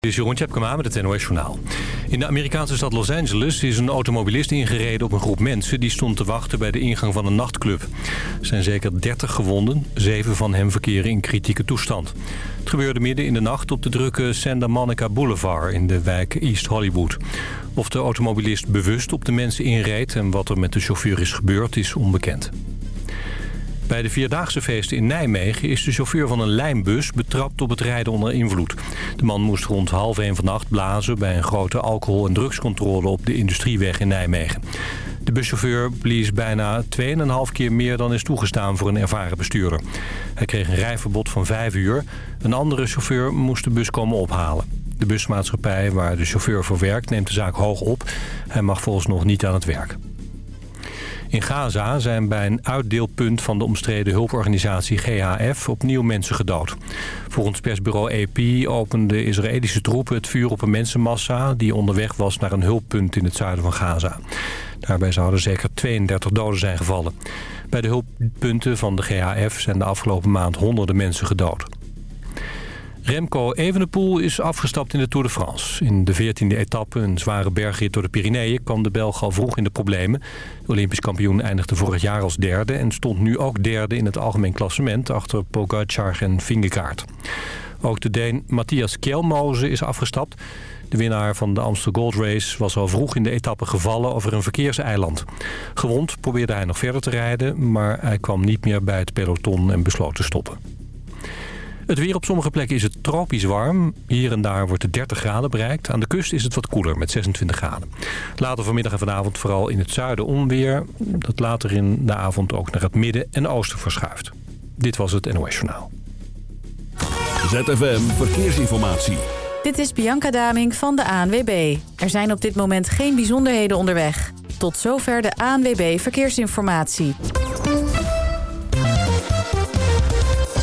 Dit is Jeroen Tjepkema met het NOS Journaal. In de Amerikaanse stad Los Angeles is een automobilist ingereden op een groep mensen... die stond te wachten bij de ingang van een nachtclub. Er zijn zeker 30 gewonden, zeven van hen verkeren in kritieke toestand. Het gebeurde midden in de nacht op de drukke Santa Monica Boulevard... in de wijk East Hollywood. Of de automobilist bewust op de mensen inreed... en wat er met de chauffeur is gebeurd, is onbekend. Bij de Vierdaagse feesten in Nijmegen is de chauffeur van een lijnbus betrapt op het rijden onder invloed. De man moest rond half één vannacht blazen bij een grote alcohol- en drugscontrole op de Industrieweg in Nijmegen. De buschauffeur blies bijna 2,5 keer meer dan is toegestaan voor een ervaren bestuurder. Hij kreeg een rijverbod van 5 uur. Een andere chauffeur moest de bus komen ophalen. De busmaatschappij waar de chauffeur voor werkt neemt de zaak hoog op. Hij mag volgens nog niet aan het werk. In Gaza zijn bij een uitdeelpunt van de omstreden hulporganisatie GHF opnieuw mensen gedood. Volgens persbureau AP openden Israëlische troepen het vuur op een mensenmassa... die onderweg was naar een hulppunt in het zuiden van Gaza. Daarbij zouden zeker 32 doden zijn gevallen. Bij de hulppunten van de GHF zijn de afgelopen maand honderden mensen gedood. Remco Evenepoel is afgestapt in de Tour de France. In de 14e etappe, een zware bergrit door de Pyreneeën... kwam de Belg al vroeg in de problemen. De Olympisch kampioen eindigde vorig jaar als derde... en stond nu ook derde in het algemeen klassement... achter Pogacar en Vingegaard. Ook de Deen Matthias Kjelmoze is afgestapt. De winnaar van de Amstel Gold Race was al vroeg in de etappe gevallen over een verkeerseiland. Gewond probeerde hij nog verder te rijden... maar hij kwam niet meer bij het peloton en besloot te stoppen. Het weer op sommige plekken is het tropisch warm. Hier en daar wordt het 30 graden bereikt. Aan de kust is het wat koeler met 26 graden. Later vanmiddag en vanavond vooral in het zuiden onweer. Dat later in de avond ook naar het midden en oosten verschuift. Dit was het NOS Journaal. ZFM Verkeersinformatie. Dit is Bianca Daming van de ANWB. Er zijn op dit moment geen bijzonderheden onderweg. Tot zover de ANWB Verkeersinformatie.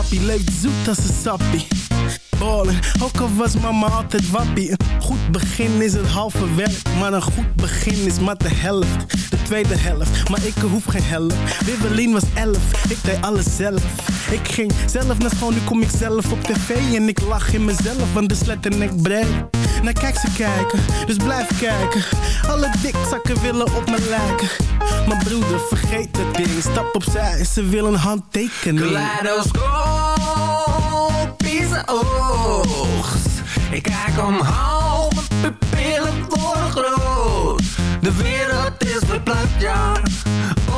Grappie, leeft zoet als een sappie. Ballen, ook al was mama altijd wappie. Een goed begin is het halve werk, maar een goed begin is maar de helft. De tweede helft, maar ik hoef geen helft. Wibbelin was elf, ik deed alles zelf. Ik ging zelf naar school, nu kom ik zelf op tv. En ik lach in mezelf, want de slet en ik breed. Nou kijk ze kijken, dus blijf kijken. Alle dikzakken willen op me lijken. Maar broeder, vergeet het ding. Stap opzij, ze willen handtekening. Kaleidoscopische oogst. Ik kijk omhoog, mijn pupillen worden groot. De wereld is verplaatst, ja.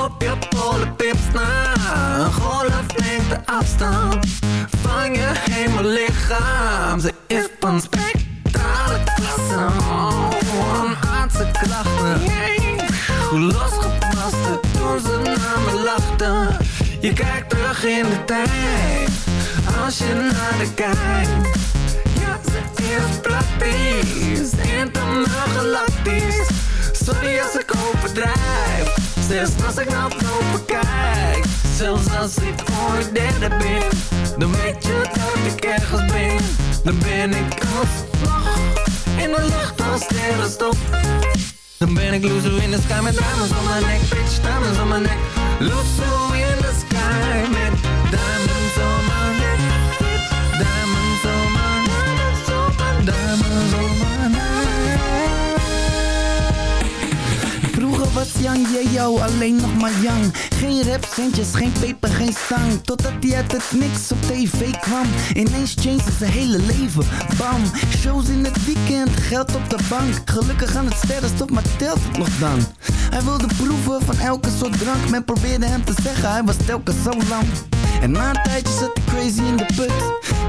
Op je polenpips na. Een golf neemt de afstand van je hemellichaam. Ze is van spectrale klasse. Oh, een aardse klachten. Hoe losgepast toen ze naar me lachten. Je kijkt terug in de tijd, als je naar de kijkt. Ja, ze is praktisch, intermaal galactisch. Sorry als ik overdrijf, zelfs als ik naar boven kijk. Zelfs als ik ooit derde ben, dan weet je dat ik ergens ben. Dan ben ik als vlag in de lucht als sterrenstof. Dan ben ik loser in the sky met diamonds on my neck Bitch, diamonds on my neck Loser in the sky met diamonds on my neck Bitch, diamonds Jan van yo, alleen nog maar young. Geen rapcentjes, geen peper, geen stang. Totdat hij uit het niks op tv kwam. Ineens changed zijn hele leven. Bam, shows in het weekend, geld op de bank. Gelukkig aan het sterrenstof, maar telt nog dan? Hij wilde proeven van elke soort drank. Men probeerde hem te zeggen, hij was telkens zo lang. En na een tijdje zat hij crazy in de put.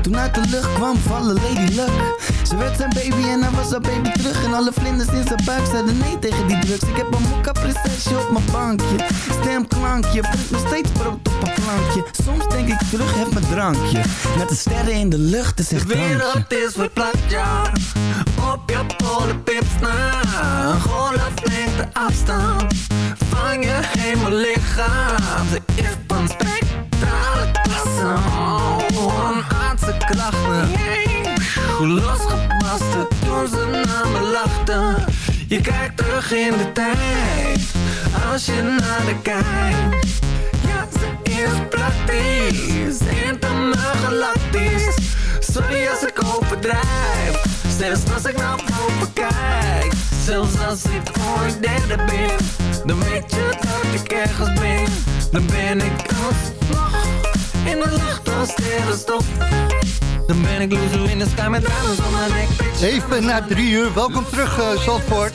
Toen uit de lucht kwam vallen Lady Luck. Ze werd zijn baby en hij was haar baby terug. En alle vlinders in zijn buik zeiden nee tegen die drugs. Ik heb een mokka prinsesje op mijn bankje. Stemklankje, brengt nog steeds brood op een plankje. Soms denk ik terug, heb mijn drankje. Met de sterren in de lucht, is echt De wereld is verplaatst, ja Op je polenpips na Een golflengte afstand Van je hemellichaam Ze is van spectrale Je kijkt terug in de tijd Als je naar de kijkt. Ja, ze is praktisch, intimaal galactisch Sorry als ik overdrijf Zelfs als ik naar boven kijk. Zelfs als ik ooit derde ben Dan weet je dat ik ergens ben. Dan ben ik alsnog In de lucht als sterrenstof Dan ben ik in de sky met nek. Even na drie uur, welkom terug uh, Zandvoort.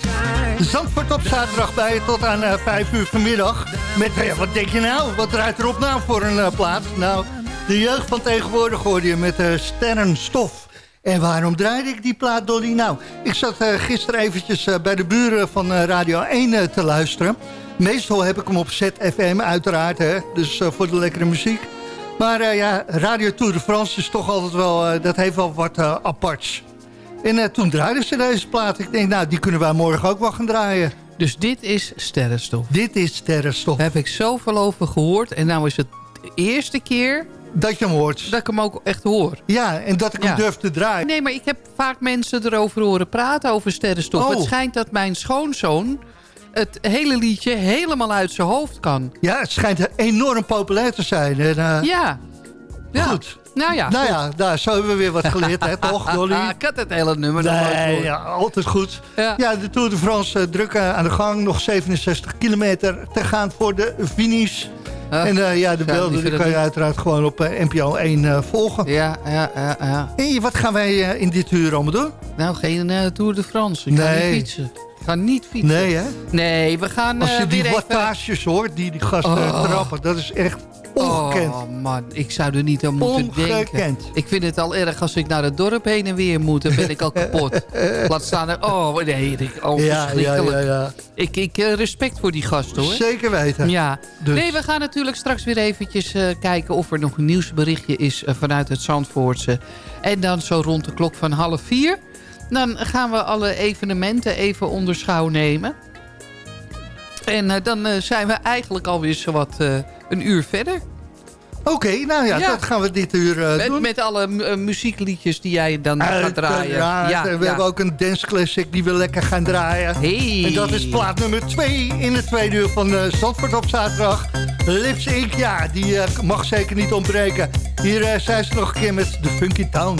Zandvoort op zaterdag bij je tot aan uh, vijf uur vanmiddag. Met, uh, wat denk je nou, wat draait erop nou voor een plaats? Nou, de jeugd van tegenwoordig hoorde je met sterrenstof. En waarom draaide ik die plaat, Dolly? Nou, ik zat gisteren eventjes bij de buren van Radio 1 te luisteren. Meestal heb ik hem op ZFM uiteraard, hè, dus voor de lekkere muziek. Maar uh, ja, Radio Tour de France is toch altijd wel, uh, dat heeft wel wat uh, aparts. En toen draaiden ze deze plaat. Ik denk, nou, die kunnen wij morgen ook wel gaan draaien. Dus dit is sterrenstof? Dit is sterrenstof. Daar heb ik zoveel over gehoord. En nou is het de eerste keer... Dat je hem hoort. Dat ik hem ook echt hoor. Ja, en dat ik ja. hem durf te draaien. Nee, maar ik heb vaak mensen erover horen praten over sterrenstof. Oh. Het schijnt dat mijn schoonzoon het hele liedje helemaal uit zijn hoofd kan. Ja, het schijnt enorm populair te zijn. En, uh, ja. ja. Goed. Nou ja, nou ja daar zo hebben we weer wat geleerd, hè, toch, Dolly? ik had het hele nummer nee, nog nooit ja, altijd goed. Ja. ja. de Tour de France uh, druk uh, aan de gang. Nog 67 kilometer te gaan voor de finish. Uh, en uh, ja, de beelden die kan je uiteraard gewoon op uh, NPO 1 volgen. Ja, ja, ja. ja. En wat gaan wij in dit uur allemaal doen? Nou, geen Tour de France. Ik nee. ga niet fietsen. Ik ga niet fietsen. Nee, hè? Nee, we gaan Als je die weer wattages even... hoort, die die gasten oh. trappen, dat is echt ongekend. Oh man, ik zou er niet aan moeten ongekend. denken. Ik vind het al erg als ik naar het dorp heen en weer moet. Dan ben ik al kapot. Laat staan er... Oh, nee, ik, oh, ja, verschrikkelijk. Ja, ja, ja. Ik, ik uh, respect voor die gasten hoor. Zeker weten. Ja. Dus. Nee, we gaan natuurlijk straks weer eventjes uh, kijken of er nog een nieuwsberichtje is uh, vanuit het Zandvoortse. En dan zo rond de klok van half vier. Dan gaan we alle evenementen even onder schouw nemen. En uh, dan uh, zijn we eigenlijk alweer zowat uh, een uur verder. Oké, okay, nou ja, ja, dat gaan we dit uur met, doen. Met alle muziekliedjes die jij dan gaat draaien. Ja, ja, we ja. hebben ook een dance classic die we lekker gaan draaien. Hey. En dat is plaat nummer 2 in het tweede uur van Zandvoort op zaterdag. Lips Inc., ja, die mag zeker niet ontbreken. Hier zijn ze nog een keer met The Funky Town.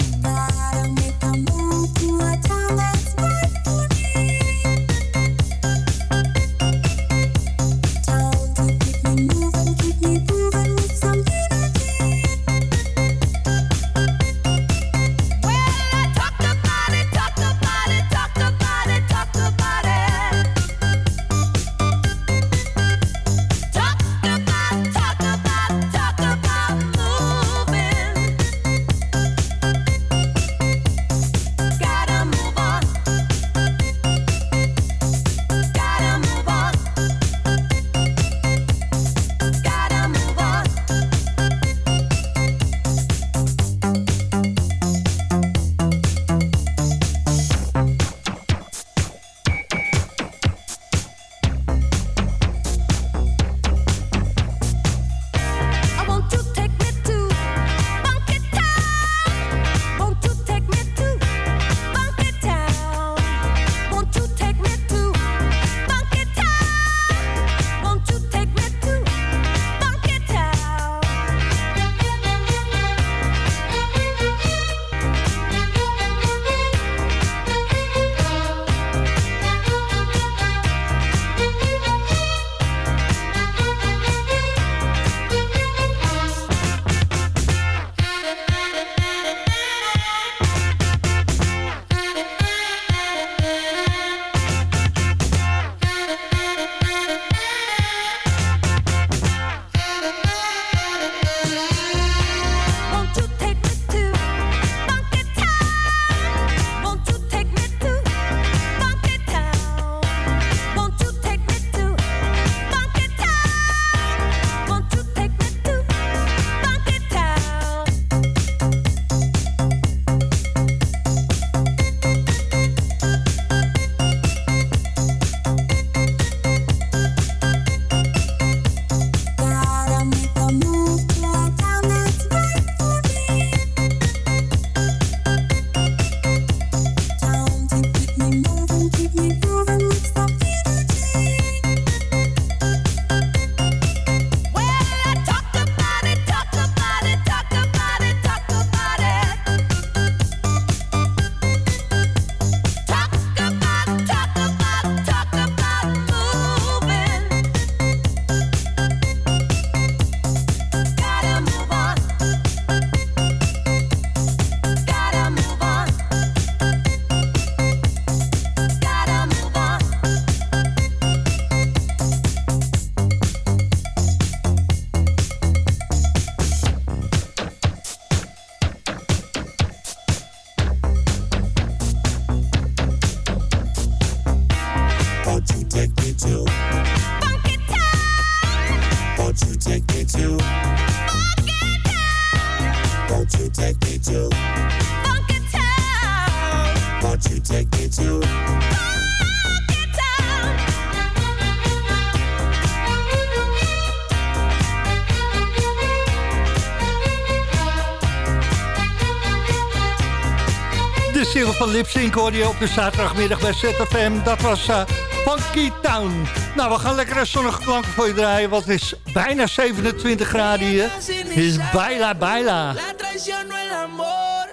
De single van Lip Sync hoorde je op de zaterdagmiddag bij ZFM. Dat was eh, Funky Town. Nou, we gaan lekkere zonnige klanken voor je draaien. Want het is bijna 27 graden hier. Het is baila, baila. La traición no el amor.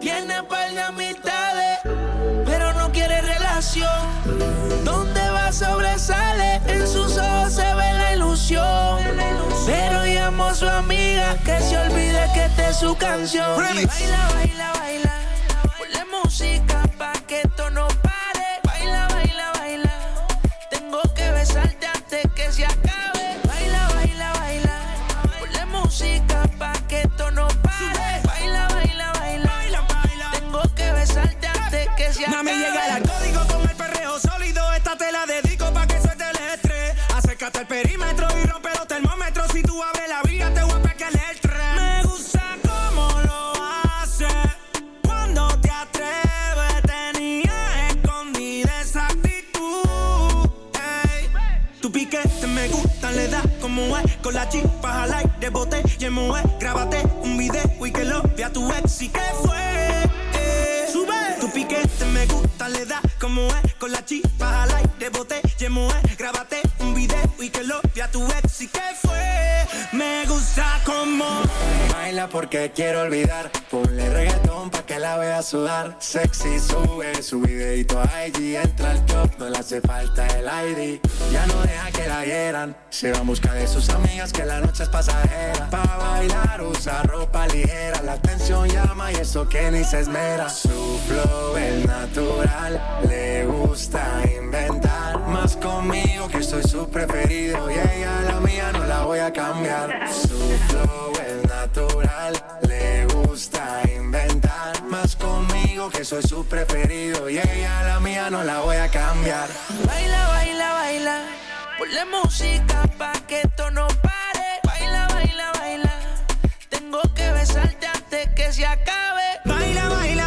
Tiene par de amistades, pero no quiere relación. Donde va sobresale, en sus ojos se ve la ilusión. Pero llamó a su amiga que se olvide que esta es su canción. Baila, baila, baila. Música pa' que esto no pare. Baila, baila, baila. Tengo que besarte antes que se acabe. Baila, baila, baila. Ponle música pa' que esto no pare. Baila, baila, baila. Tengo que besarte antes que se acabe. Mami, llega el la chispa al aire, bote y en moe. Grábate un video y que lo vea tu ex. ¿Y qué fue? Eh, Sube. Tu piquete me gusta, le da como es. Con la chispa al aire, bote y en moe. Grábate un video y que lo vea tu ex. ¿Y qué fue? Porque quiero olvidar. Ponle reggaetón pa' que la vea sudar. Sexy sube su videito a IG. Entra al club, no le hace falta el ID. Ya no deja que la hieran. Se va en busca de sus amigas que la noche es pasajera. Pa' bailar usa ropa ligera. La atención llama y eso que ni se esmera. Su flow es natural. Le gusta inventar. Más conmigo que soy su preferido. Y ella la mía no la voy a cambiar. Su flow natural. Le gusta inventar. Más conmigo que soy su preferido. Y ella la mía no la voy a cambiar. Baila, baila, baila. Ponle música pa' que esto no pare. Baila, baila, baila. Tengo que besarte antes que se acabe. Baila, baila, baila.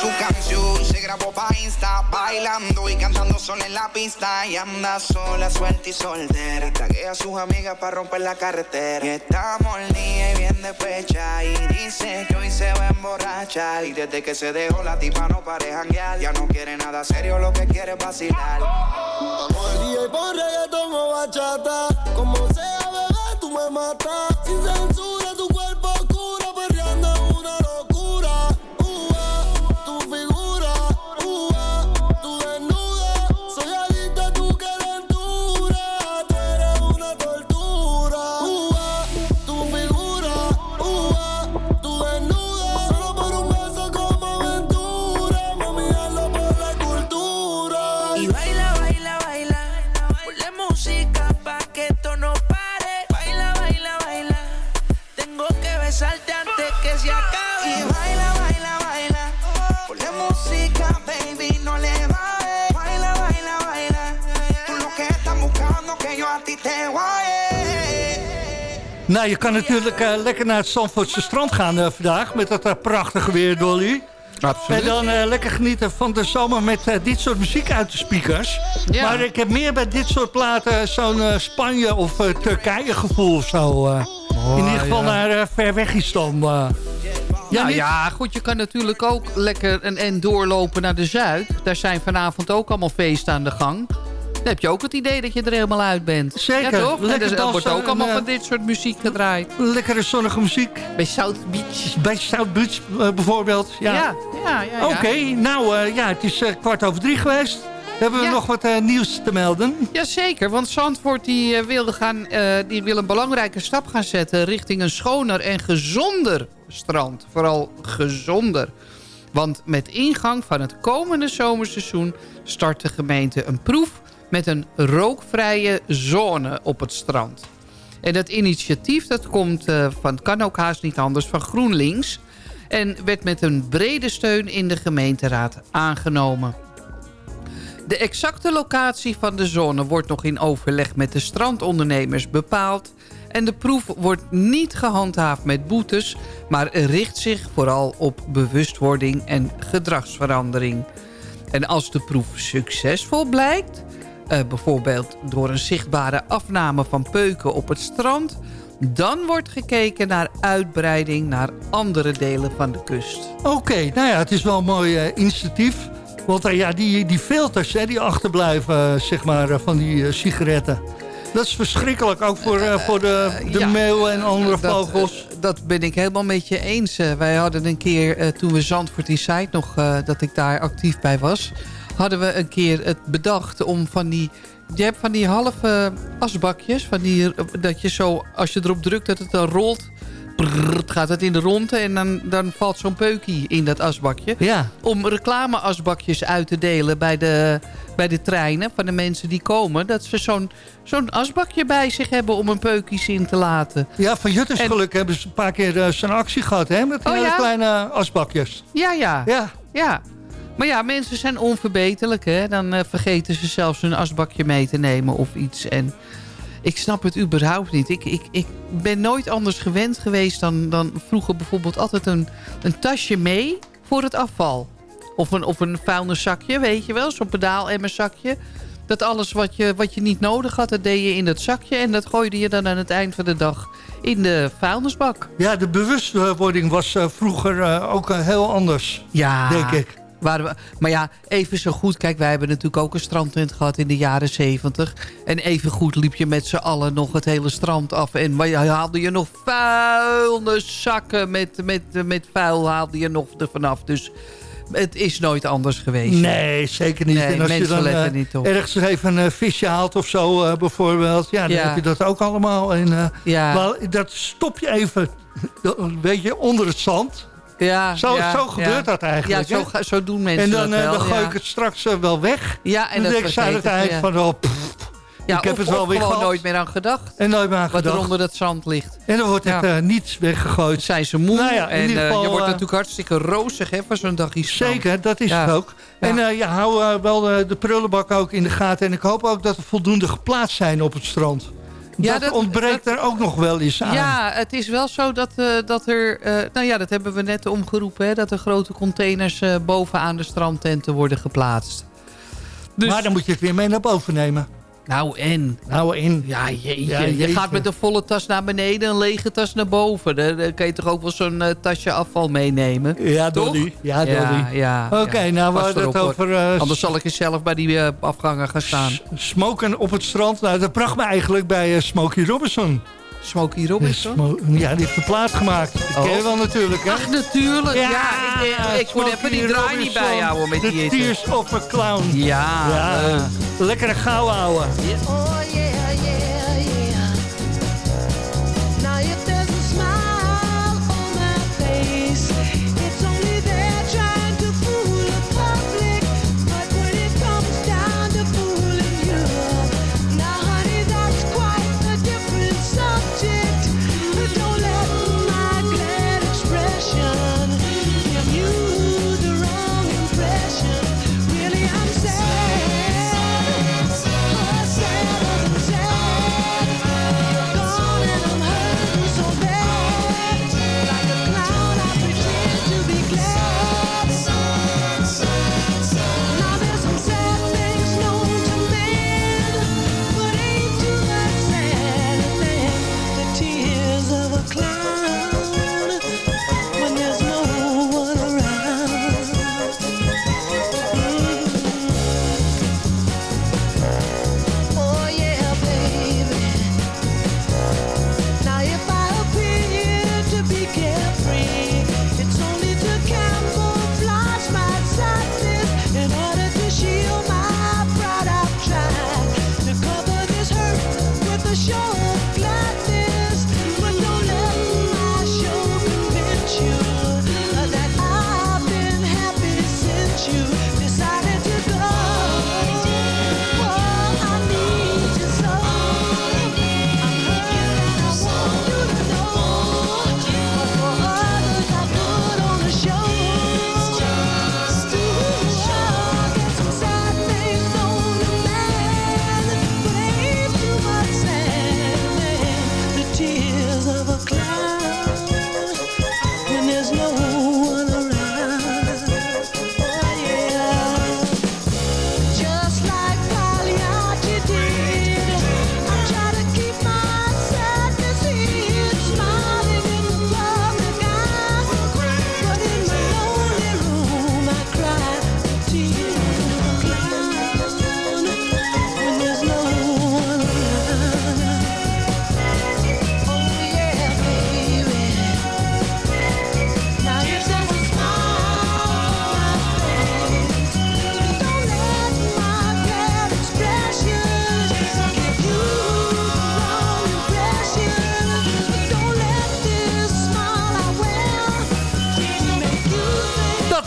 Su canción, se grabó pa' Insta, bailando y cantando sola en la pista. Y anda sola, suelta y soltera. Taguea a sus amigas para romper la carretera. Y está molida y bien despecha. Y dice que hoy se va a emborrachar. Y desde que se dejó la tipa no pare janguear. Ya no quiere nada serio, lo que quiere es vacilar. Y pon reggaetón o bachata. Como sea, bebé, tú me matas. Sin censura, tu cuerpo oscuro, perreando una locura. Je kan natuurlijk eh, lekker naar het Zandvoortse strand gaan eh, vandaag... met dat eh, prachtige weer, Dolly. Absoluut. En dan eh, lekker genieten van de zomer met dit soort muziek uit de speakers. Ja. Maar ik heb meer bij dit soort platen zo'n eh, Spanje of Turkije gevoel of zo. eh. In ieder geval Oh, ja. naar ver weg is dan. eh. Ja, niet? ja, goed, je kan natuurlijk ook lekker een en doorlopen naar de Zuid. Daar zijn vanavond ook allemaal feesten aan de gang. Dan heb je ook het idee dat je er helemaal uit bent. Zeker. Ja, toch? En Lekker er wordt ook allemaal van dit soort muziek gedraaid. Lekkere zonnige muziek. Bij South Beach. Bij South Beach eh, bijvoorbeeld. Ja. Ja, ja, ja. ja. Oké, nou eh, ja, het is eh, kwart over drie geweest. Hebben we Ja. nog wat nieuws te melden? Jazeker, want Zandvoort die, wilde gaan, die wil een belangrijke stap gaan zetten... richting een schoner en gezonder strand. Vooral gezonder. Want met ingang van het komende zomerseizoen... start de gemeente een proef met een rookvrije zone op het strand. En dat initiatief dat komt eh, van, kan ook haast niet anders, van GroenLinks... en werd met een brede steun in de gemeenteraad aangenomen. De exacte locatie van de zone wordt nog in overleg met de strandondernemers bepaald. En de proef wordt niet gehandhaafd met boetes... maar richt zich vooral op bewustwording en gedragsverandering. En als de proef succesvol blijkt... Uh, bijvoorbeeld door een zichtbare afname van peuken op het strand... dan wordt gekeken naar uitbreiding naar andere delen van de kust. Oké, nou ja, het is wel een mooi uh, initiatief. Want uh, ja, die, die filters hè, die achterblijven zeg maar, van die sigaretten... Dat is verschrikkelijk, ook voor, voor de, de ja, meeuwen en andere dat, vogels. dat ben ik helemaal met je eens. wij hadden een keer, toen we Zandvoort Inside nog, dat ik daar actief bij was hadden we een keer het bedacht om van die... Je hebt van die halve asbakjes. Van die, dat je zo, als je erop drukt, dat het dan rolt. Brrr, gaat het in de ronde en dan, dan valt zo'n peukie in dat asbakje. Ja. Om reclameasbakjes uit te delen bij de, bij de treinen van de mensen die komen. Dat ze zo'n zo'n asbakje bij zich hebben om een peukies in te laten. Ja, van Juttersgeluk en... hebben ze een paar keer uh, zo'n actie gehad hè, met oh, ja? kleine asbakjes. Ja, ja. Ja. ja. Maar ja, mensen zijn onverbeterlijk. Hè? Dan uh, vergeten ze zelfs hun asbakje mee te nemen of iets. En ik snap het überhaupt niet. Ik, ik, ik ben nooit anders gewend geweest dan, dan vroeger bijvoorbeeld altijd een, een tasje mee voor het afval. Of een, of een vuilniszakje, weet je wel. Zo'n pedaal-emmerzakje. Dat alles wat je, wat je niet nodig had, dat deed je in dat zakje. En dat gooide je dan aan het eind van de dag in de vuilnisbak. Ja, de bewustwording was uh, vroeger uh, ook heel anders, ja, denk ik. Waren we, maar ja, even zo goed. Kijk, wij hebben natuurlijk ook een strandtent gehad in de jaren zeventig. En even goed liep je met z'n allen nog het hele strand af. En maar haalde je nog vuilniszakken met, met, met vuil haalde je nog er vanaf. Dus het is nooit anders geweest. Nee, zeker niet. Nee, en als je dan uh, niet op. ergens even een uh, visje haalt of zo uh, bijvoorbeeld. Ja, dan Ja. heb je dat ook allemaal. En, Ja. Maar dat stop je even, weet je, onder het zand. Ja, Zo, ja, zo gebeurt ja. dat eigenlijk. Ja, zo, zo doen mensen en dan, dat eh, wel. dan gooi ik het straks eh, wel weg. Ja, en en dan denk ik het van... Oh, pff, ja, ik heb of- het wel weer gewoon nooit meer aan gedacht. En nooit meer aan Wat er gedacht. onder dat zand ligt. En dan wordt het Ja. eh, niet weggegooid. Zijn ze moe. Nou ja, en eh, geval, je wordt natuurlijk hartstikke rozig hè, van zo'n dagje strand. Zeker, dat is Ja. het ook. En ja, hou wel de prullenbak ook in de gaten. En ik hoop ook dat er voldoende geplaatst zijn op het strand. Ja, dat, dat- ontbreekt er ook nog wel eens aan. Ja, het is wel zo dat, eh, dat er... eh, nou ja, dat hebben we net omgeroepen. Hè, dat er grote containers eh, bovenaan de strandtenten worden geplaatst. Dus, Maar dan moet je het weer mee naar boven nemen. Nou en? Nou in. Ja, jeetje. Ja, je gaat met een volle tas naar beneden, een lege tas naar boven. Dan, kan je toch ook wel zo'n eh, tasje afval meenemen? Ja? Dolly. Ja. Ja, ja. Oké, nou we hadden het over eh, Anders zal ik eens zelf bij die eh, afgangen gaan staan. smoken op het strand. Nou, dat bracht me eigenlijk bij Smokey Robinson. Smokey Robinson? Smo- ja, die heeft de plaat gemaakt. Dat ken je wel natuurlijk, hè? Ach, natuurlijk. Ja, ik, ik, ik moet even die draai niet bijhouden met die hitte. Tears of a Clown. Ja, Ja, leuk. lekkere gauw houden. Oh yeah, yeah.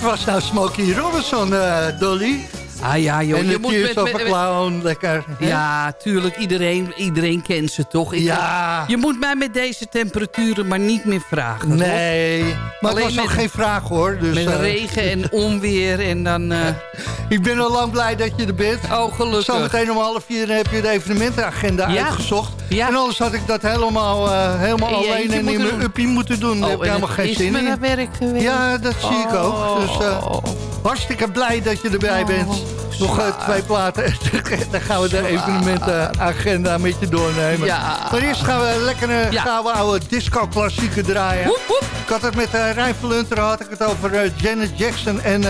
Was nou Smokey Robinson, eh, Dolly. Ah ja, joh. en je de moet met- Clown, lekker. hè? Ja, tuurlijk. Iedereen, iedereen kent ze toch? Ik, Ja. Je moet mij met deze temperaturen maar niet meer vragen. hoor. Nee, maar Alleen het was ook met- geen vraag hoor. Dus, Met eh, regen en onweer en dan... eh, ik ben al lang blij dat je er bent. oh, gelukkig. Zometeen om half vier heb je de evenementenagenda Ja. uitgezocht. Ja. En anders had ik dat helemaal, eh, helemaal alleen en in mijn uppie moeten doen. Daar heb oh, ik helemaal geen is zin in. naar werk geweest. Ja, dat zie ik ook. Dus Oh. Hartstikke blij dat je erbij bent. Nog eh, twee platen. dan gaan we de evenementenagenda met je doornemen. Ja. Maar eerst gaan we lekker een Ja. gouden oude disco-klassieker draaien. Woep, woep. Ik had het met uh, Rijn Verlunter, had ik het over eh, Janet Jackson. En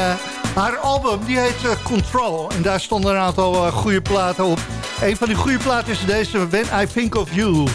haar album, die heet Control. En daar stonden een aantal goede platen op. Een van die goede platen is deze, When I Think of You.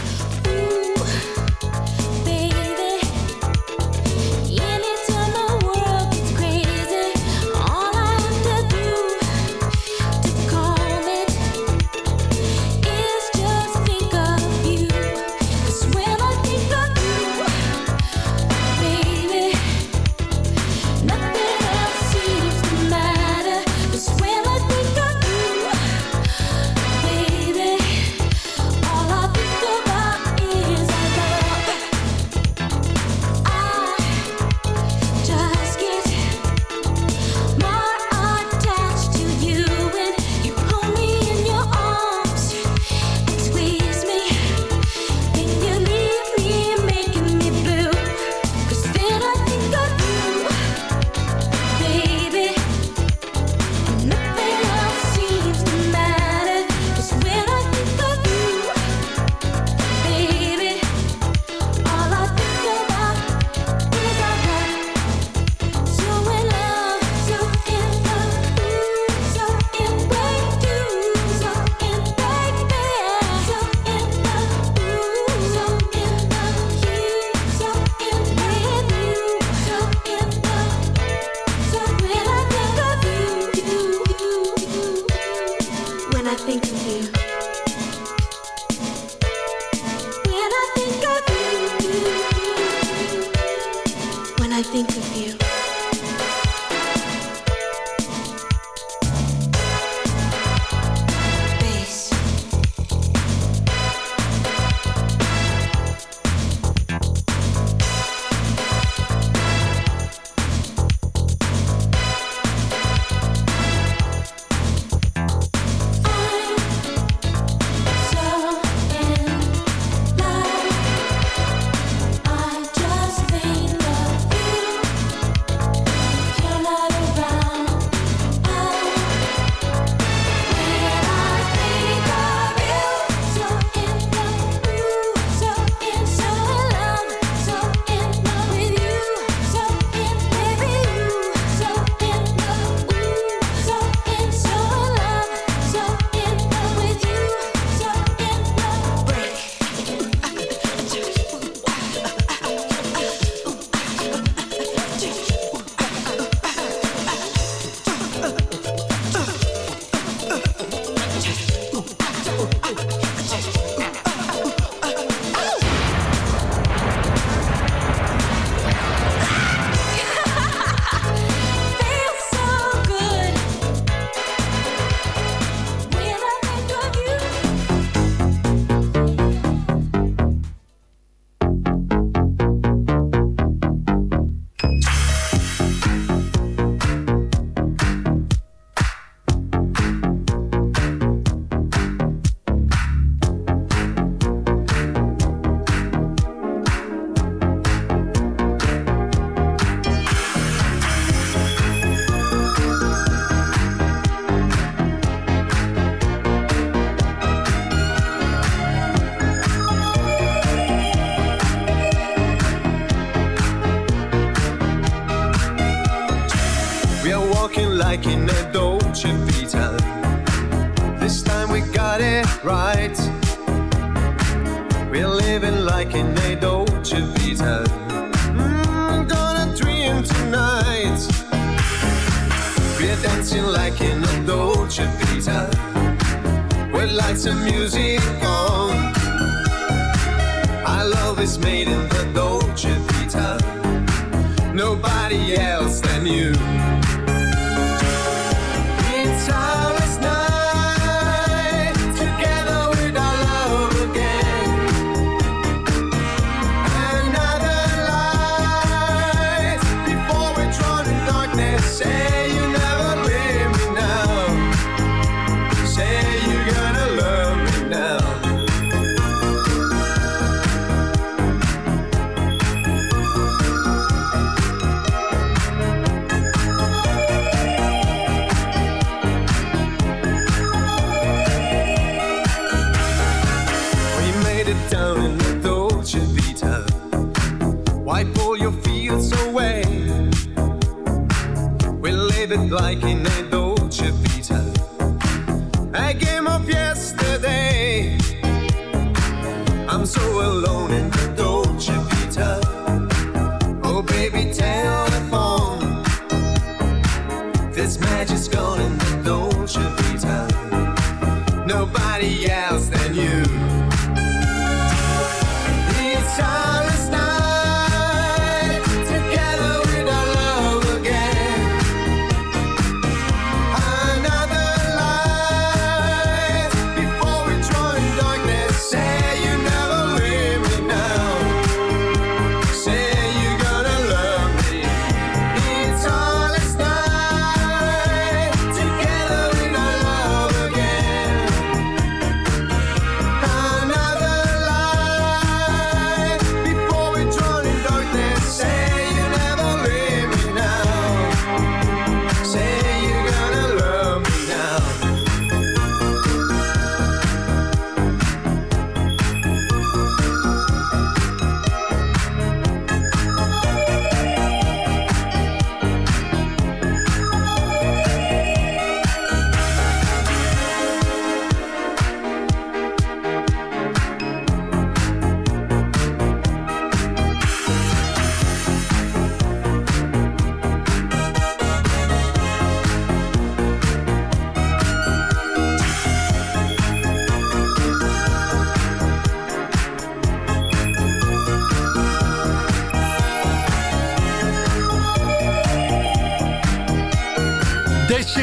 Like in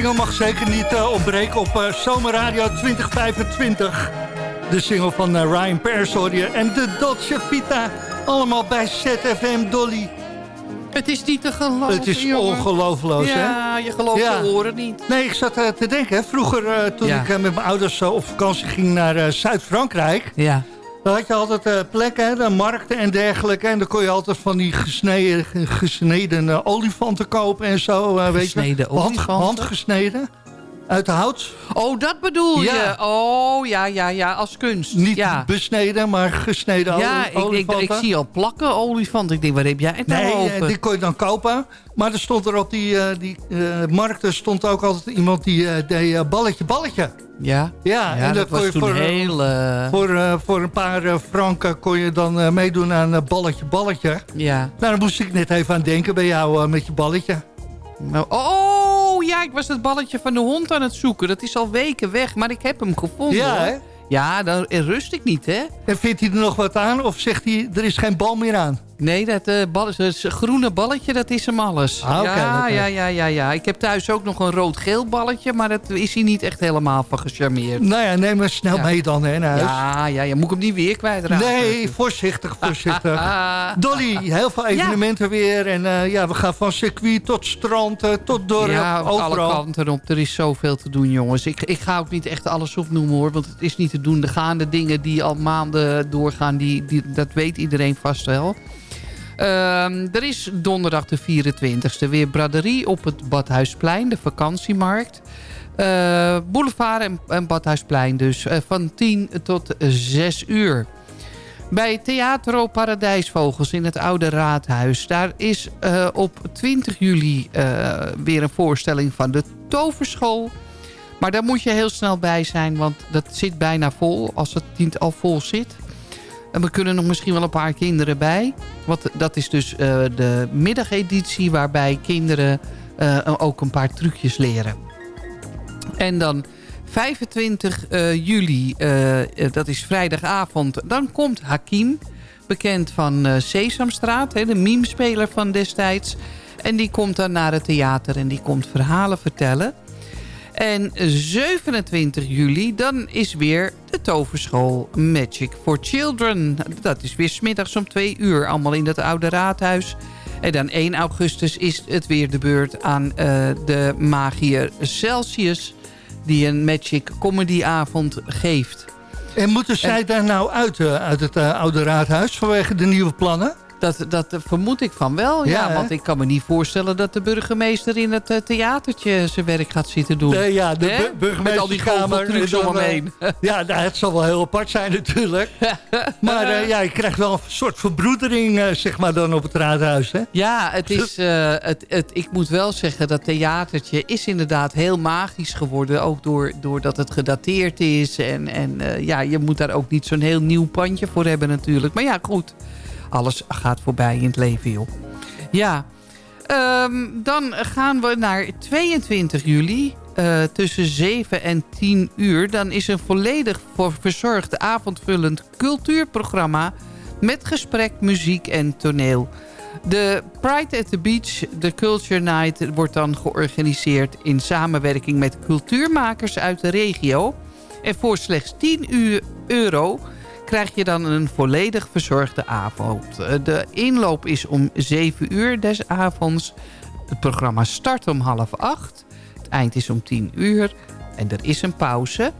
single mag zeker niet eh, ontbreken op eh, Zomerradio 2025. De single van eh, Ryan Persaudier en de Dolce Vita. Allemaal bij ZFM Dolly. Het is niet te geloven, Het is ongelooflijk, hè? Ja, je gelooft Ja. je oren niet. Nee, ik zat te denken. Vroeger, toen Ja. ik met mijn ouders op vakantie ging naar Zuid-Frankrijk... Ja. Dan had je altijd eh, plekken, de markten en dergelijke. En dan kon je altijd van die gesneden, gesneden eh, olifanten kopen en zo. eh, weet je. Hand- handgesneden. Uit de hout. Oh, dat bedoel Ja. je? Oh, ja, ja, ja, als kunst. Niet ja. besneden, maar gesneden Ja, oli- ik, ik, zie al plakken olifant. Ik denk, waar heb jij het nou Nee, over? eh, die kon je dan kopen. Maar er stond er op die, eh, die eh, markten stond ook altijd iemand die eh, deed balletje, balletje. Ja, Ja, ja en dat was voor, heel... Voor, voor een paar franken kon je dan meedoen aan balletje, balletje. ja. Nou, daar moest ik net even aan denken bij jou met je balletje. Nou, Oh, ja, ik was het balletje van de hond aan het zoeken. Dat is al weken weg, maar ik heb hem gevonden. Ja, hè? Ja, dan rust ik niet, hè? En vindt hij er nog wat aan of zegt hij er is geen bal meer aan? Nee, dat, eh, bal, dat groene balletje, dat is hem alles. Ah, ja, ja, ja, ja, ja. Ik heb thuis ook nog een rood-geel balletje, maar dat is hij niet echt helemaal van gecharmeerd. Nou ja, neem maar snel Ja. mee dan hè, naar huis. Ja, ja, ja, moet ik hem niet weer kwijtraken. Nee, voorzichtig, voorzichtig. Ah. Dolly, heel veel evenementen weer. En eh, ja, we gaan van circuit tot strand, eh, tot dorp, ja, alle overal. kanten op. Er is zoveel te doen, jongens. Ik, ik ga ook niet echt alles opnoemen, hoor. Want het is niet te doen. Er de dingen die al maanden doorgaan. Die, die, dat weet iedereen vast wel. Ehm, er is donderdag de 24e weer braderie op het Badhuisplein. De vakantiemarkt. Eh, boulevard en, Badhuisplein dus. eh, van 10 tot 6 uur. Bij Theatro Paradijsvogels in het Oude Raadhuis. Daar is eh, op 20 juli weer een voorstelling van de Toverschool. Maar daar moet je heel snel bij zijn, want dat zit bijna vol. Als het niet al vol zit. En we kunnen nog misschien wel een paar kinderen bij. Want dat is dus eh, de middageditie waarbij kinderen eh, ook een paar trucjes leren. En dan 25 eh, juli, dat is vrijdagavond, dan komt Hakim. Bekend van Sesamstraat, de memespeler van destijds. En die komt dan naar het theater en die komt verhalen vertellen. En 27 juli, dan is weer de toverschool Magic for Children. Dat is weer smiddags om 2 uur, allemaal in het oude raadhuis. En dan 1 augustus is het weer de beurt aan eh, de magier Celsius... die een Magic Comedyavond geeft. En moeten zij daar nou uit, eh, uit het eh, oude raadhuis vanwege de nieuwe plannen? Dat, dat vermoed ik van wel, ja. Want ik kan me niet voorstellen dat de burgemeester in het eh, theatertje zijn werk gaat zitten doen. Nee, ja, de Hè? bu- Met al die goocheltrucs en om dan, hem eh, heen. Ja, nou, het zal wel heel apart zijn natuurlijk. maar eh, ja, je krijgt wel een soort verbroedering, zeg maar, dan op het raadhuis, hè? Ja, het is, het, het, ik moet wel zeggen dat theatertje is inderdaad heel magisch geworden. Ook door, doordat het gedateerd is. En, en ja, je moet daar ook niet zo'n heel nieuw pandje voor hebben natuurlijk. Maar ja, goed. Alles gaat voorbij in het leven, joh. Ja, ehm, dan gaan we naar 22 juli. eh, tussen 7 en 10 uur. Dan is een volledig voor verzorgd avondvullend cultuurprogramma... met gesprek, muziek en toneel. De Pride at the Beach, de Culture Night, wordt dan georganiseerd... in samenwerking met cultuurmakers uit de regio. En voor slechts 10 uur euro krijg je dan een volledig verzorgde avond. Eh, De inloop is om 7 uur des avonds. Het programma start om half 8. Het eind is om 10 uur. En er is een pauze.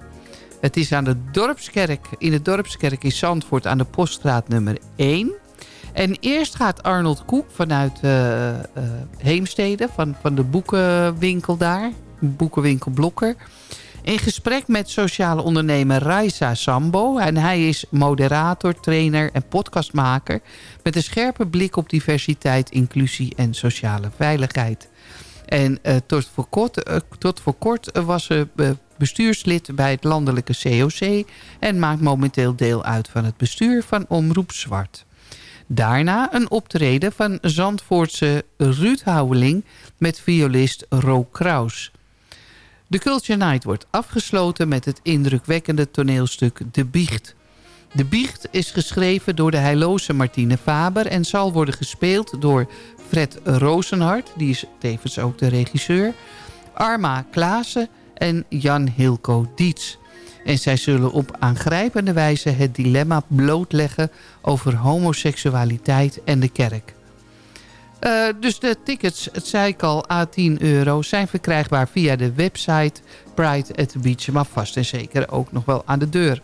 Het is aan de Dorpskerk, in de Dorpskerk in Zandvoort aan de poststraat nummer 1. En eerst gaat Arnold Koek vanuit eh, Heemstede, van, van de boekenwinkel daar. Boekenwinkel Blokker. In gesprek met sociale ondernemer Raisa Sambo. En hij is moderator, trainer en podcastmaker... met een scherpe blik op diversiteit, inclusie en sociale veiligheid. En eh, tot, voor kort, eh, tot voor kort was ze eh, bestuurslid bij het landelijke COC... en maakt momenteel deel uit van het bestuur van Omroep Zwart. Daarna een optreden van Zandvoortse Ruud Houweling... met violist Ro Kraus. De Culture Night wordt afgesloten met het indrukwekkende toneelstuk De Biecht. De Biecht is geschreven door de heilloze Martine Faber... en zal worden gespeeld door Fred Rozenhart, die is tevens ook de regisseur... Arma Klaassen en Jan Hilco Dietz. En zij zullen op aangrijpende wijze het dilemma blootleggen... over homoseksualiteit en de kerk. Uh, dus de tickets, het zei ik al, a 10 euro... zijn verkrijgbaar via de website Pride at the Beach... maar vast en zeker ook nog wel aan de deur.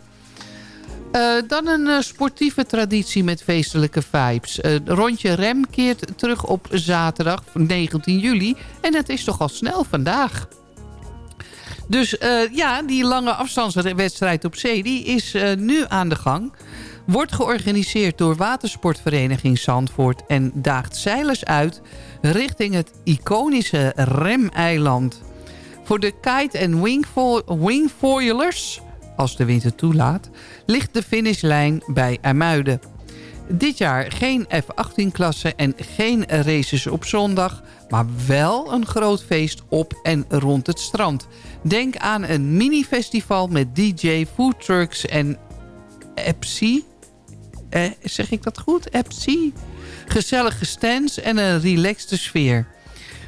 Uh, dan een uh, sportieve traditie met feestelijke vibes. rondje Rem keert terug op zaterdag 19 juli... en het is toch al snel vandaag. Dus ja, die lange afstandswedstrijd op zee... die is nu aan de gang wordt georganiseerd door watersportvereniging Zandvoort... en daagt zeilers uit richting het iconische Remeiland. Voor de kite- en wingfoilers, als de wind het toelaat... ligt de finishlijn bij Amuiden. Dit jaar geen F-18-klasse en geen races op zondag... maar wel een groot feest op en rond het strand. Denk aan een mini-festival met DJ, foodtrucks en Epsi. Eh, zeg ik dat goed? Epsi. Gezellige stands en een relaxte sfeer.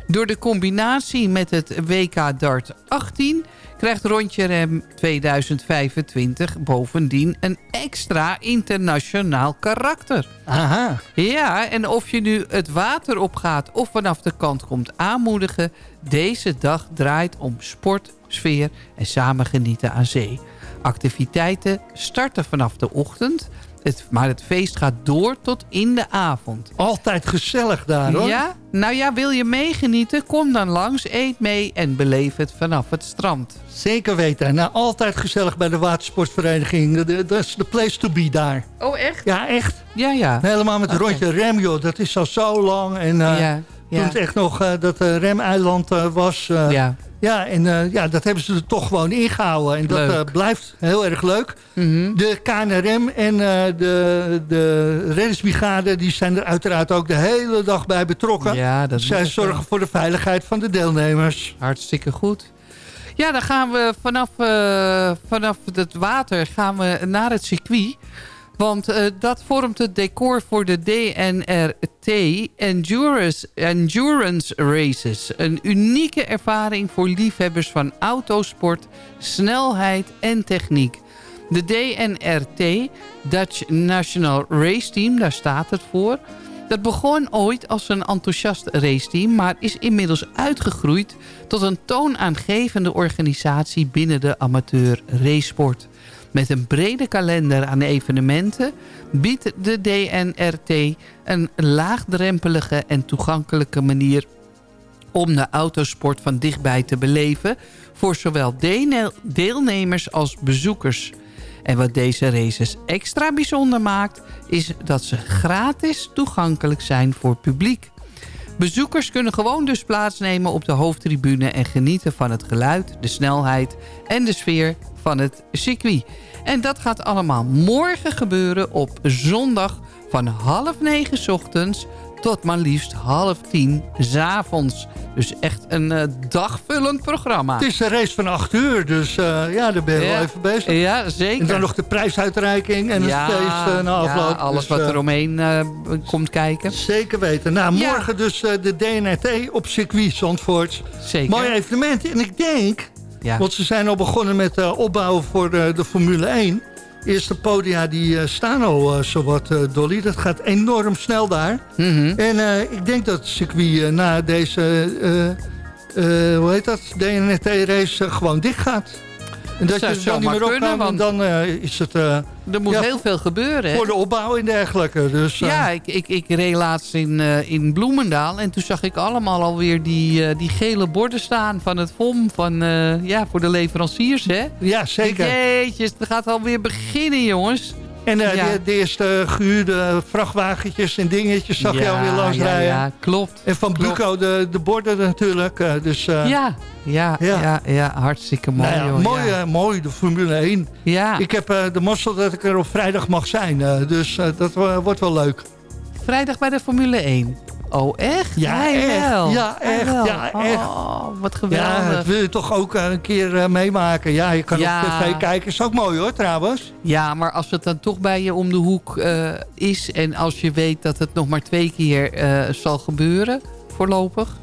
Door de combinatie met het WK Dart 18 krijgt Rondje Rem 2025 bovendien een extra internationaal karakter. Aha. Ja, en of je nu het water opgaat of vanaf de kant komt aanmoedigen... deze dag draait om sport, sfeer en samen genieten aan zee. Activiteiten starten vanaf de ochtend... Het, maar het feest gaat door tot in de avond. Altijd gezellig daar, hoor. Ja? Nou ja, wil je meegenieten? Kom dan langs, eet mee en beleef het vanaf het strand. Zeker weten. Nou, altijd gezellig bij de watersportvereniging. Dat is de place to be daar. Oh, echt? Ja, echt. Ja, ja. Helemaal met Okay. rondje rem, joh. Dat is al zo lang. En uh, Ja, toen het echt nog uh, dat uh, remeiland uh, was... uh, Ja. Ja, en uh, ja, dat hebben ze er toch gewoon ingehouden. En dat uh, blijft heel erg leuk. Mhm. De KNRM en uh, de, de reddingsbrigade... die zijn er uiteraard ook de hele dag bij betrokken. Ja, dat Zij zorgen wel. voor de veiligheid van de deelnemers. Hartstikke goed. Ja, dan gaan we vanaf, eh, vanaf het water gaan we naar het circuit. Want eh, dat vormt het decor voor de DNRT Endurance, Endurance Races. Een unieke ervaring voor liefhebbers van autosport, snelheid en techniek. De DNRT, Dutch National Race Team, daar staat het voor... Dat begon ooit als een enthousiast raceteam... maar is inmiddels uitgegroeid tot een toonaangevende organisatie... binnen de amateur racesport. Met een brede kalender aan evenementen biedt de DNRT een laagdrempelige en toegankelijke manier om de autosport van dichtbij te beleven voor zowel deelnemers als bezoekers. En wat deze races extra bijzonder maakt... is dat ze gratis toegankelijk zijn voor publiek. Bezoekers kunnen gewoon dus plaatsnemen op de hoofdtribune... en genieten van het geluid, de snelheid en de sfeer van het circuit. En dat gaat allemaal morgen gebeuren op zondag van half negen ochtends tot maar liefst half tien 's avonds. Dus echt een eh, dagvullend programma. Het is een race van 8 uur, dus eh, ja, daar ben je Ja. wel even bezig. Ja, zeker. En dan nog de prijsuitreiking en Ja, het feest eh, na afloop. ja, alles Dus, wat eh, er omheen eh, komt kijken. Zeker weten. Nou, morgen dus de DNRT op circuit Zandvoort. Zeker. Mooi evenement. En ik denk, want ze zijn al begonnen met opbouwen voor de Formule 1. Eerste podia die eh, staan al zo zowat, eh, Dolly. Dat gaat enorm snel daar. Mhm. En eh, ik denk dat het circuit eh, na deze, eh, eh, hoe heet dat, DNRT-race eh, gewoon dicht gaat. En dat zou je dan niet meer kunnen, want- dan eh, is het eh, Er moet Ja, heel veel gebeuren. hè? voor de opbouw en dergelijke. Dus, eh, Ja, ik, ik, ik reed laatst in, in Bloemendaal. En toen zag ik allemaal alweer die, die gele borden staan van het FOM. Van, ja, voor de leveranciers, hè? ja, zeker. Jeetjes, het gaat alweer beginnen, jongens. En eh, Ja. de, de eerste gehuurde vrachtwagentjes en dingetjes zag je alweer langs ja, rijden. ja, klopt. En van klopt. Buco de, de borden natuurlijk. eh, dus, eh, Ja, ja, ja. Ja. Ja, hartstikke mooi, nou ja, joh, mooi, ja. mooi, de Formule 1. Ja, Ik heb de mazzel dat ik er op vrijdag mag zijn. dus dat wordt wel leuk. vrijdag bij de Formule 1. Oh, echt? Ja, echt. wel? Ja, echt. wel? Ja, echt. Oh, wat Ja, geweldig. dat wil je toch ook eh, een keer eh, meemaken. Ja, je kan Ja. op tv kijken. Is ook mooi hoor, trouwens. Ja, maar als het dan toch bij je om de hoek eh, is... en als je weet dat het nog maar twee keer zal gebeuren, voorlopig...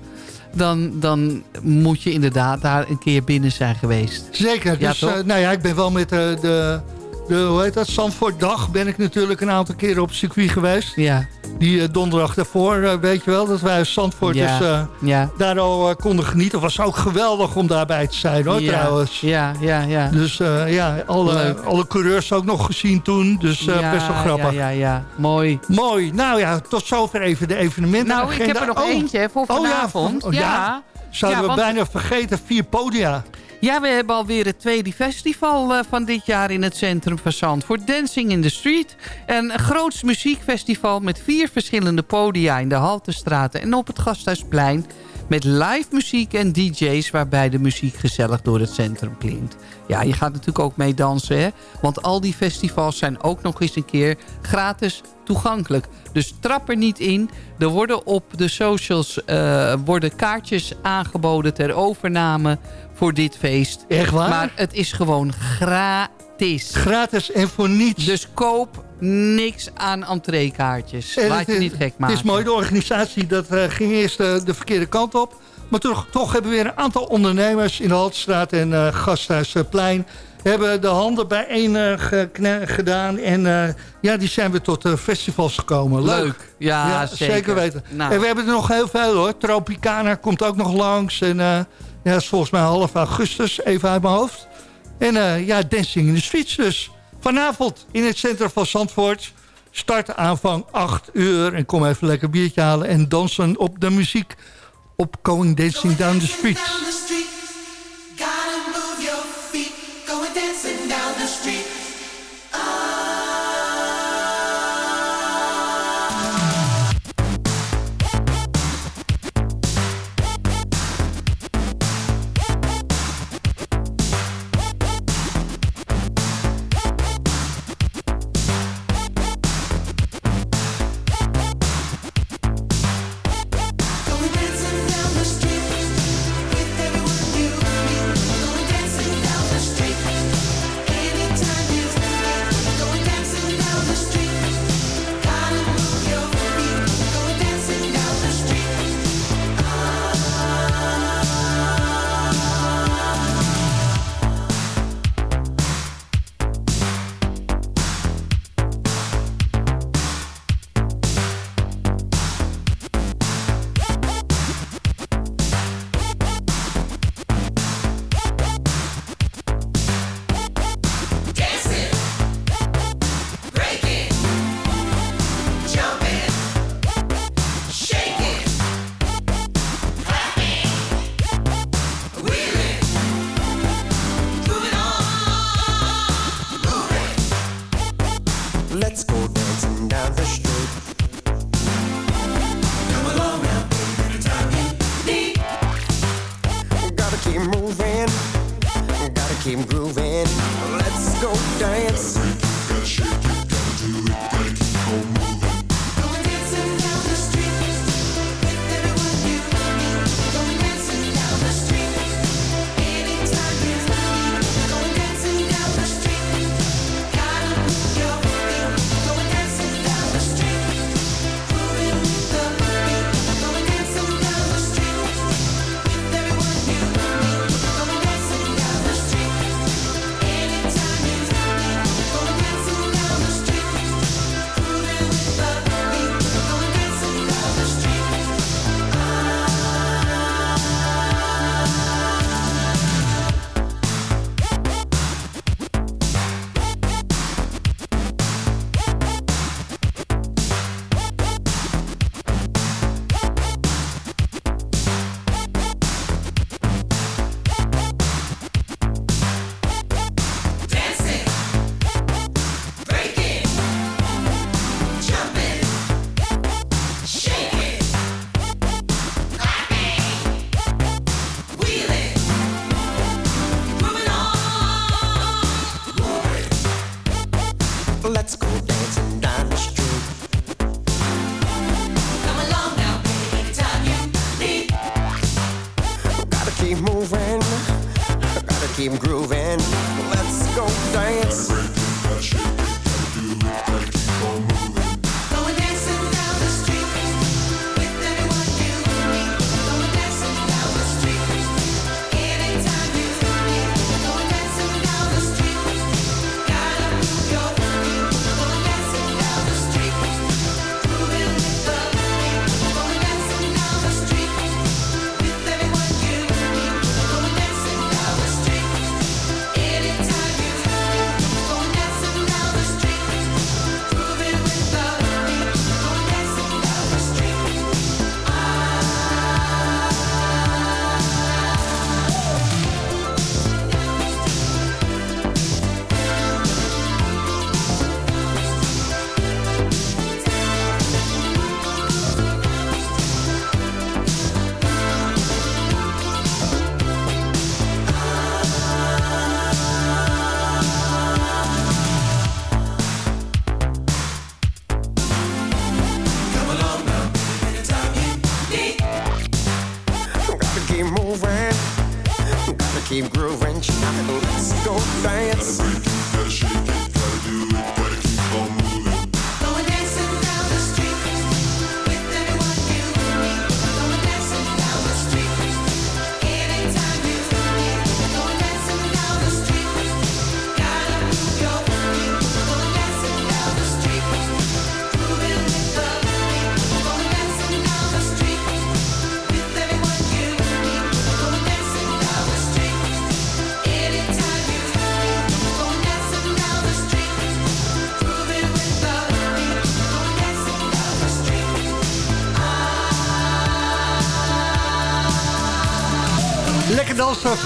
Dan, dan moet je inderdaad daar een keer binnen zijn geweest. Zeker. Ja, dus nou ja, ik ben wel met de, de, hoe heet dat, Zandvoortdag ben ik natuurlijk een aantal keren op het circuit geweest. Ja, Die eh, donderdag daarvoor, eh, weet je wel, dat wij als Zandvoorters Ja. eh, ja. daar al eh, konden genieten. was ook geweldig om daarbij te zijn hoor, ja, trouwens. Ja, ja, ja. Dus eh, ja, alle, Leuk. alle coureurs ook nog gezien toen. Dus eh, ja, best wel grappig. Ja, ja, ja. Mooi. Mooi. Nou ja, tot zover even de evenementen. Nou, ik heb er nog oh, eentje voor Oh, ja, vanavond. van- oh, ja. Zouden Ja, we want- bijna vergeten, vier podia. Ja, we hebben alweer het tweede festival eh, van dit jaar in het centrum van Zandvoort. Dancing in the Street. Een groots muziekfestival met vier verschillende podia in de Haltestraten en op het Gasthuisplein. Met live muziek en dj's waarbij de muziek gezellig door het centrum klinkt. Ja, je gaat natuurlijk ook mee dansen, hè? Want al die festivals zijn ook nog eens een keer gratis toegankelijk. Dus trap er niet in. Er worden op de socials eh, worden kaartjes aangeboden ter overname voor dit feest. Echt waar? Maar het is gewoon gratis. Gratis en voor niets. Dus koop niks aan entreekaartjes. En Laat je niet gek maken. Het is mooi, de organisatie dat, eh, ging eerst eh, de verkeerde kant op. Maar toch, toch hebben we weer een aantal ondernemers in de Haltestraat en eh Gasthuisplein... hebben de handen bijeen gedaan. En ja, die zijn weer tot festivals gekomen. Leuk. Leuk. Ja, zeker. weten. Nou. En we hebben er nog heel veel hoor. Tropicana komt ook nog langs. En ja, volgens mij half augustus, even uit mijn hoofd. En eh, ja, Dancing in the Streets dus. Vanavond in het centrum van Zandvoort. Start aanvang 8 uur. En kom even lekker biertje halen en dansen op de muziek. Op Going Dancing Down the Street.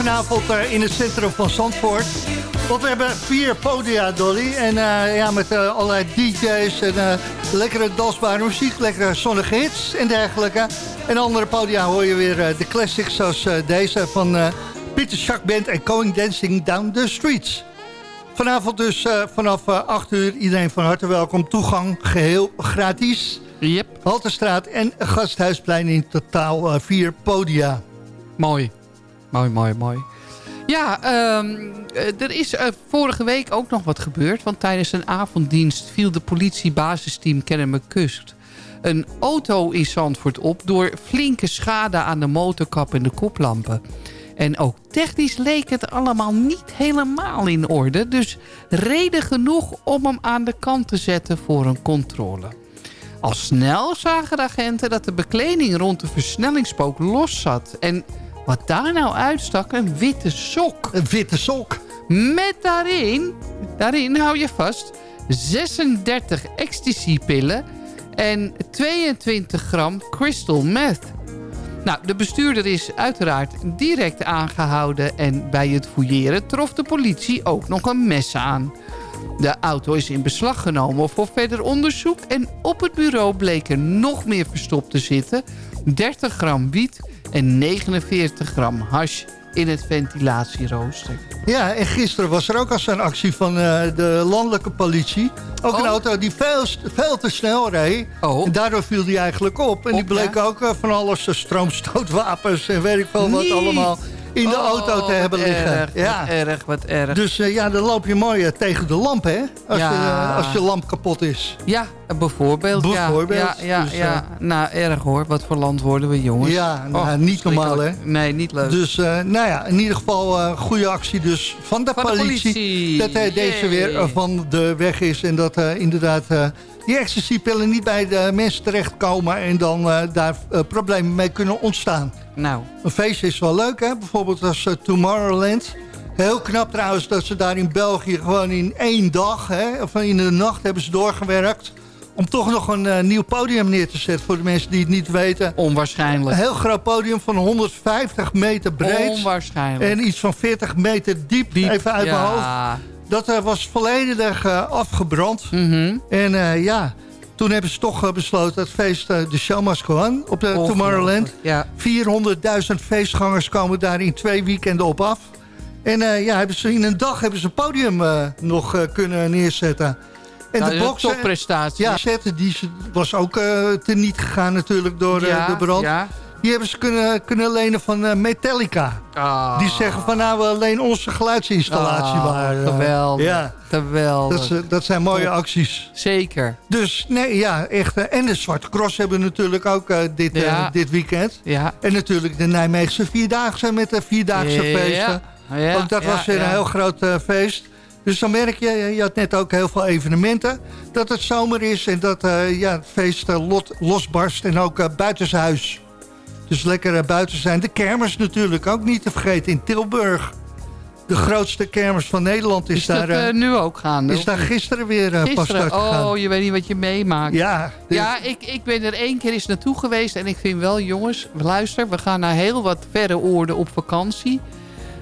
Vanavond eh, in het centrum van Zandvoort. Want we hebben vier podia, Dolly. En eh, ja, met eh, allerlei DJ's en lekkere dansbare muziek, lekkere zonnige hits en dergelijke. En andere podia hoor je weer de classics zoals deze van Pieter Schack Band en Going Dancing Down the Streets. Vanavond dus vanaf eh, 8 uur iedereen van harte welkom. Toegang geheel gratis. Yep. Halterstraat en Gasthuisplein in totaal vier podia. Mooi. Mooi, mooi, mooi. Ja, ehm, eh, er is eh, vorige week ook nog wat gebeurd. Want tijdens een avonddienst viel de politiebasisteam Kennemerkust... een auto in Zandvoort op... door flinke schade aan de motorkap en de koplampen. En ook technisch leek het allemaal niet helemaal in orde. Dus reden genoeg om hem aan de kant te zetten voor een controle. Al snel zagen de agenten dat de bekleding rond de versnellingspook los zat. En wat daar nou uitstak, een witte sok. Een witte sok? Met daarin, daarin hou je vast, 36 ecstasy-pillen en 22 gram crystal meth. Nou, de bestuurder is uiteraard direct aangehouden... en bij het fouilleren trof de politie ook nog een mes aan. De auto is in beslag genomen voor verder onderzoek... en op het bureau bleek er nog meer verstopt te zitten. 30 gram wiet en 49 gram hash in het ventilatierooster. Ja, en gisteren was er ook al zo'n actie van eh, de landelijke politie. Ook een auto die veel, veel te snel reed. En daardoor viel die eigenlijk op. En die bleek ook eh, van alles, eh, stroomstootwapens en weet ik veel wat allemaal in de Oh, auto te hebben liggen. erg, ja. wat erg, wat erg. Dus eh, ja, dan loop je mooi eh, tegen de lamp, hè? Als, Ja. je, eh, als je lamp kapot is. Ja, bijvoorbeeld. ja. Bijvoorbeeld, Ja, ja, dus, ja. Nou, erg hoor. Wat voor land worden we, jongens. Ja, nou, Oh, niet normaal, hè? Nee, niet leuk. Dus nou ja, in ieder geval goede actie dus van de, Van de politie, politie. Dat eh, deze weer van de weg is. En dat inderdaad die ecstasypillen niet bij de mensen terechtkomen... en dan eh, daar eh, problemen mee kunnen ontstaan. Nou. Een feestje is wel leuk, hè? Bijvoorbeeld als eh, Tomorrowland. Heel knap trouwens dat ze daar in België gewoon in één dag... Hè, of in de nacht hebben ze doorgewerkt... om toch nog een nieuw podium neer te zetten voor de mensen die het niet weten. Onwaarschijnlijk. Een heel groot podium van 150 meter breed. Onwaarschijnlijk. En iets van 40 meter diep, even uit ja. mijn hoofd. Dat eh, was volledig eh, afgebrand. Mhm. En eh, ja, toen hebben ze toch besloten... dat feest de show must go on op de Tomorrowland. Ja. 400.000 feestgangers komen daar in twee weekenden op af. En ja, hebben ze, in een dag hebben ze een podium nog kunnen neerzetten. En Nou, de boksen, topprestatie. ja, zetten, die was ook eh teniet gegaan natuurlijk door Ja, de brand. ja. Die hebben ze kunnen, kunnen lenen van eh, Metallica. Ah. Die zeggen van nou, we alleen onze geluidsinstallatie Ah, maar. eh, geweldig. Ja, Geweldig. dat, is, dat zijn mooie Top. acties. Zeker. Dus nee, ja, echt. eh, en de Zwarte Cross hebben natuurlijk ook eh, dit, eh, dit weekend. Ja. En natuurlijk de Nijmeegse Vierdaagse met de Vierdaagse Ja. feesten. Ja, ook dat was weer een heel groot eh, feest. Dus dan merk je, je had net ook heel veel evenementen. Dat het zomer is en dat eh, ja, het feest eh, lot, losbarst. En ook eh, buitenshuis. Dus lekker eh, buiten zijn. De kermis natuurlijk ook niet te vergeten in Tilburg. De grootste kermis van Nederland is, Is dat daar... eh, eh, nu ook gaande? is daar gisteren weer pas Gisteren? gegaan. Oh, je weet niet wat je meemaakt. Ja, Ja, ik, ik ben er één keer eens naartoe geweest. En ik vind wel, jongens, luister. We gaan naar heel wat verre oorden op vakantie.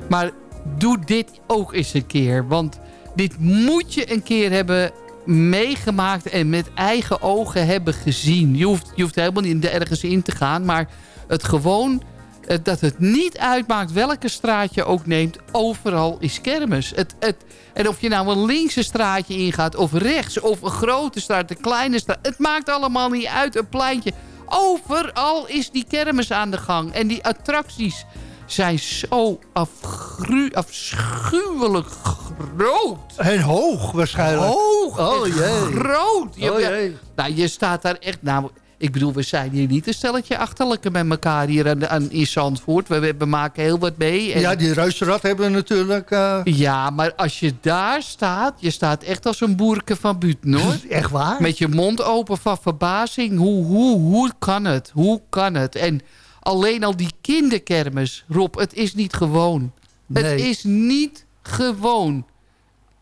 Maar doe dit ook eens een keer. Want dit moet je een keer hebben meegemaakt en met eigen ogen hebben gezien. Je hoeft, je hoeft helemaal niet ergens in te gaan. Maar het gewoon eh, dat het niet uitmaakt welke straat je ook neemt. Overal is kermis. Het, het, en of je nou een linkse straatje ingaat of rechts of een grote straat, een kleine straat. Het maakt allemaal niet uit, een pleintje. Overal is die kermis aan de gang. En die attracties zijn zo afgru afschuwelijk groot. En hoog waarschijnlijk. Hoog Oh, en jee. groot. Je, Oh, jee. nou, je staat daar echt... Nou, ik bedoel, we zijn hier niet een stelletje achterlijke met elkaar hier aan, aan, in Zandvoort. We, we maken heel wat mee. En- Ja, die reuzenrad hebben we natuurlijk... eh, ja, maar als je daar staat... Je staat echt als een boerke van Buiten, hoor. Echt waar? Met je mond open van verbazing. Hoe, hoe, hoe kan het? Hoe kan het? En alleen al die kinderkermis, Rob, het is niet gewoon. Het is niet gewoon.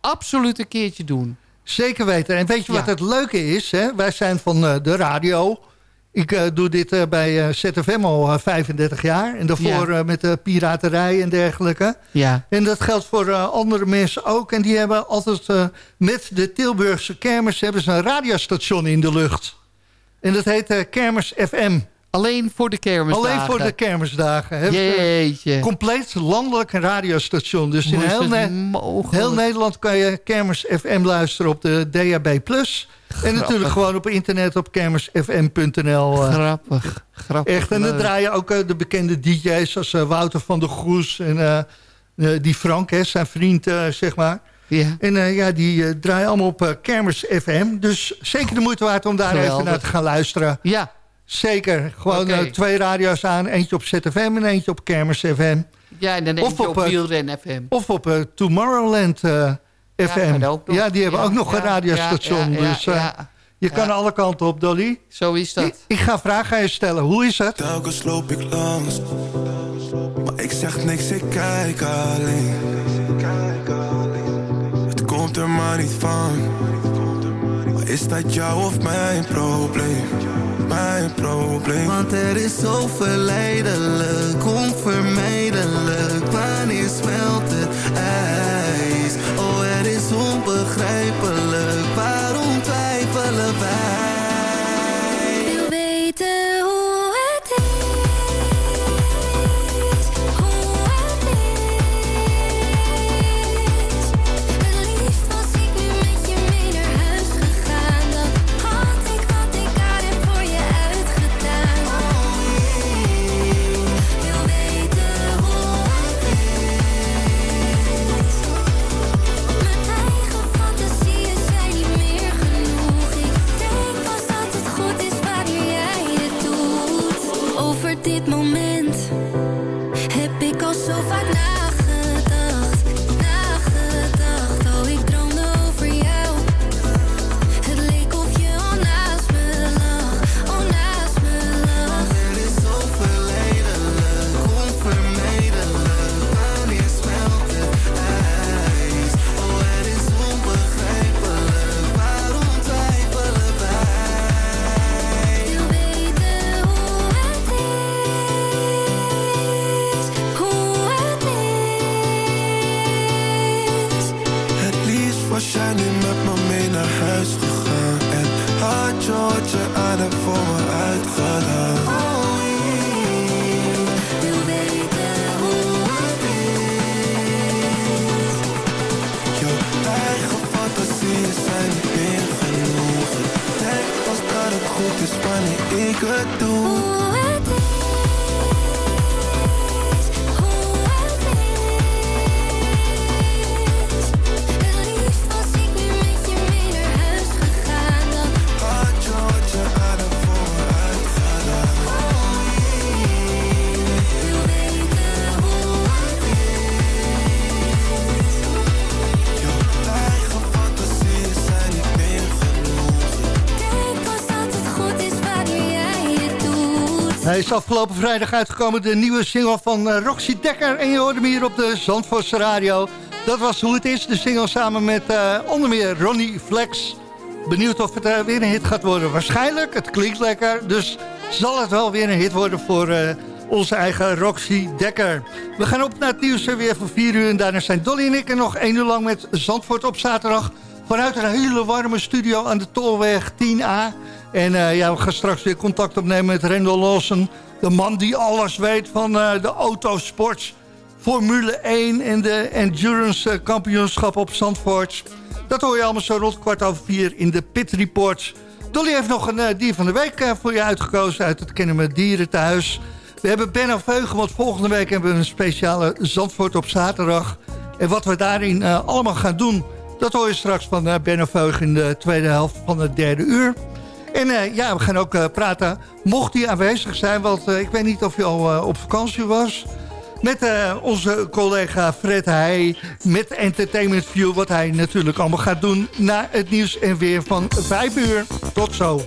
Absoluut een keertje doen. Zeker weten. En weet je Ja. wat het leuke is? Hè? Wij zijn van eh, de radio. Ik eh, doe dit eh, bij ZFM al eh, 35 jaar. En daarvoor Ja. met de piraterij en dergelijke. Ja. En dat geldt voor andere mensen ook. En die hebben altijd met de Tilburgse kermis... hebben ze een radiostation in de lucht. En dat heet Kermis FM. Alleen voor de kermisdagen. Alleen voor de kermisdagen. Ze Jeetje. Compleet landelijk radiostation. Dus in heel, Ne- heel Nederland kan je Kermis FM luisteren op de DAB+. En natuurlijk gewoon op internet op kermisfm.nl. eh. Grappig. Grappig. Echt, en dan draaien ook eh, de bekende DJ's als eh, Wouter van der Goes en die Frank, hè, zijn vriend, zeg maar. Ja. En ja, die draaien allemaal op eh, Kermis FM. Dus zeker de moeite waard om daar even naar te gaan luisteren. Ja. Zeker. Gewoon eh, twee radio's aan. Eentje op ZFM en eentje op Kermis FM. Ja, en dan Of eentje op, op, eh, Wielren FM. Of op eh, Tomorrowland FM. Ja, die hebben Ja, ook nog ja, een radiostation. ja, ja, dus eh, ja. je kan Ja. alle kanten op, Dolly. Zo is dat. Ik, ik ga vragen aan je stellen. Hoe is het? Telkens loop ik langs, maar ik zeg niks, ik kijk alleen. Het komt er maar niet van, maar is dat jou of mijn probleem? Mijn probleem. Want er is zo verleidelijk, onvermijdelijk. Wanneer smelt het ijs? Oh, het is onbegrijpelijk. Waarom twijfelen wij? Dit jij nu met me mee naar huis gegaan. En had je wat je aan hebt voor me uitgedaan. Wil weten hoe het is. Jouw eigen fantasieën zijn niet meer genoeg Denk pas dat het goed is wanneer ik het doe is afgelopen vrijdag uitgekomen, de nieuwe single van eh, Roxy Dekker. En je hoorde hem hier op de Zandvoortse Radio. Dat was hoe het is, de single samen met eh, onder meer Ronnie Flex. Benieuwd of het eh, weer een hit gaat worden. Waarschijnlijk, het klinkt lekker. Dus zal het wel weer een hit worden voor onze eigen Roxy Dekker. We gaan op naar het nieuws weer voor 4 uur. En daarna zijn Dolly en ik er nog 1 uur lang met Zandvoort op zaterdag. Vanuit een hele warme studio aan de Tolweg 10A. En eh, ja, we gaan straks weer contact opnemen met Rendel Lawson. De man die alles weet van eh, de autosport. Formule 1 en de Endurance eh, kampioenschap op Zandvoort. Dat hoor je allemaal zo rond kwart over vier in de Pit Report. Dolly heeft nog een dier van de week voor je uitgekozen uit het Kennen met Dieren thuis. We hebben Benno Veugen, want volgende week hebben we een speciale Zandvoort op zaterdag. En wat we daarin allemaal gaan doen, dat hoor je straks van eh, Benno Veugen in de tweede helft van het derde uur. En eh, ja, we gaan ook eh, praten, mocht hij aanwezig zijn, want eh, ik weet niet of hij al op vakantie was... Met onze collega Fred Heij met Entertainment View... wat hij natuurlijk allemaal gaat doen na het nieuws en weer van 5 uur. Tot zo.